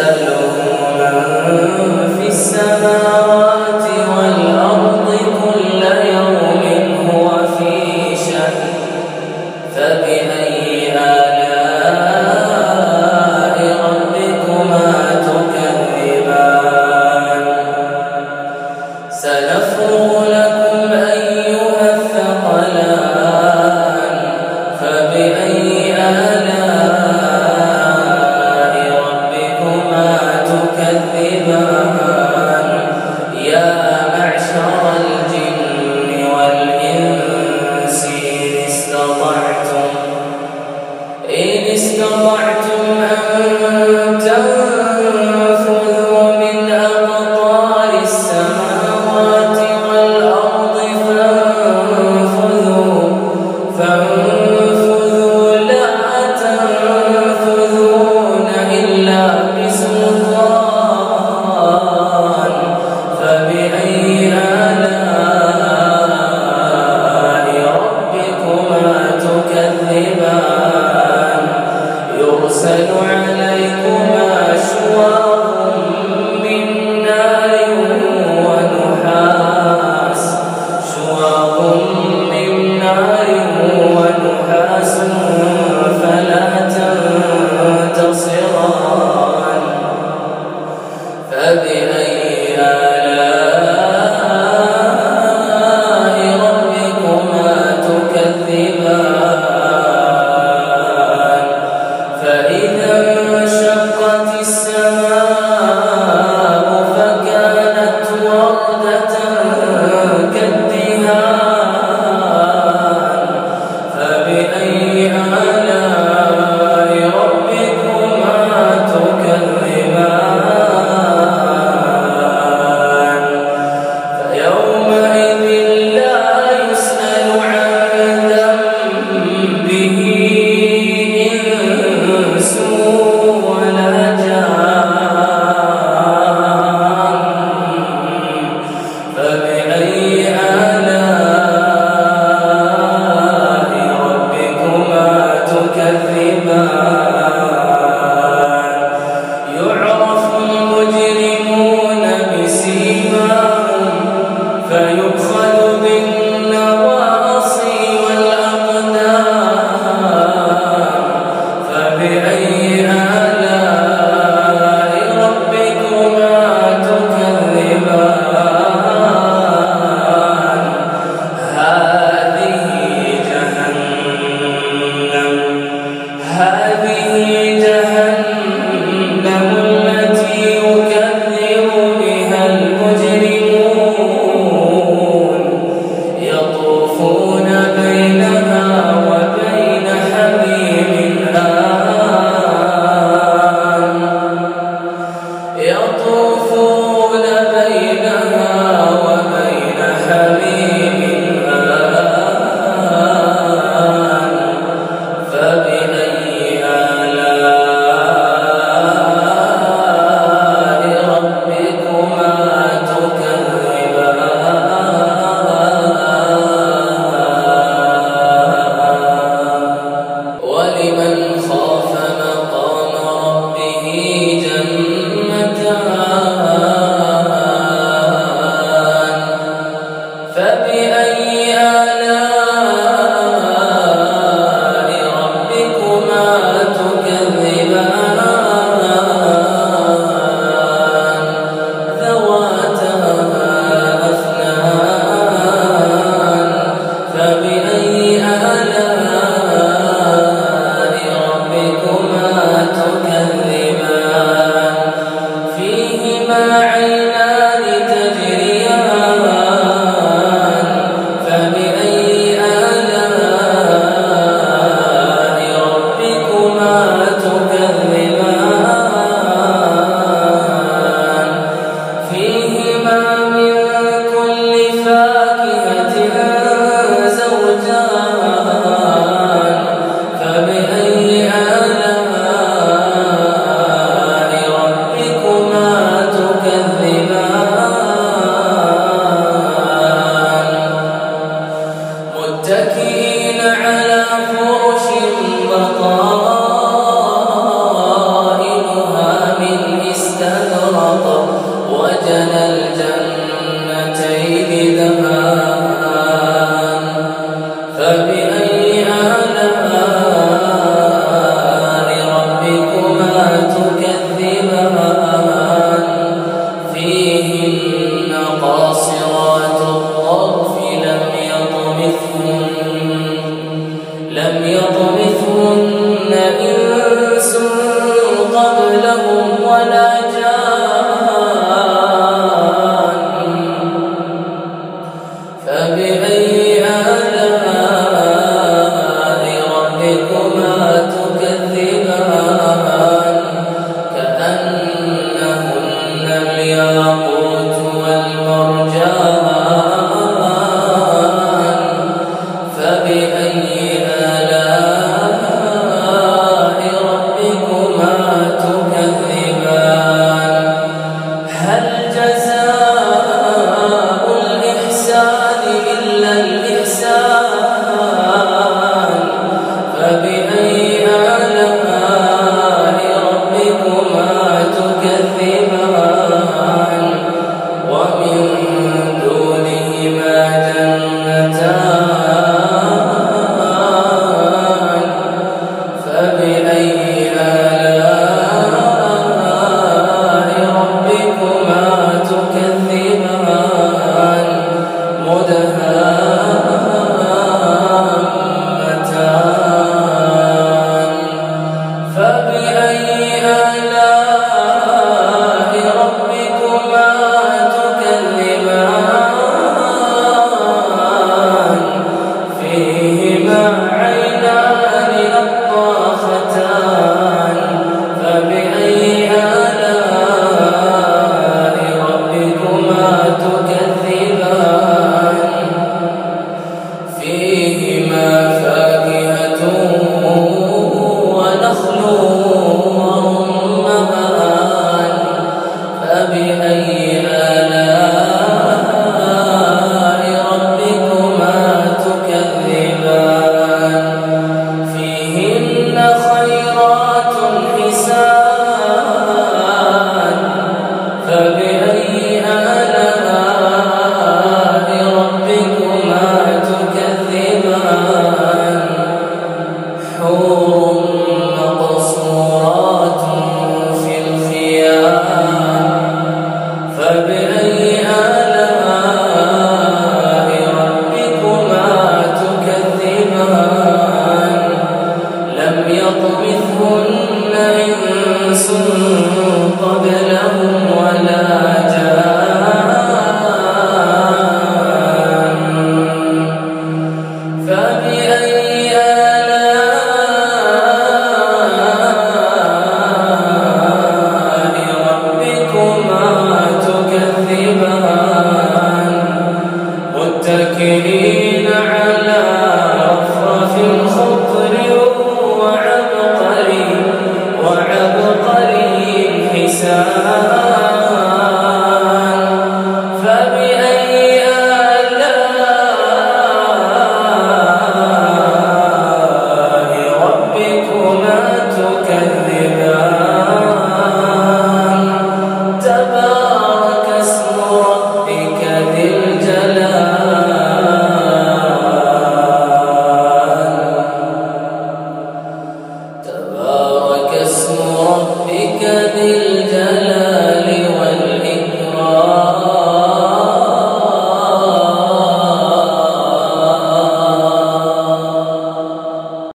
يسأله من في السماء. فبأي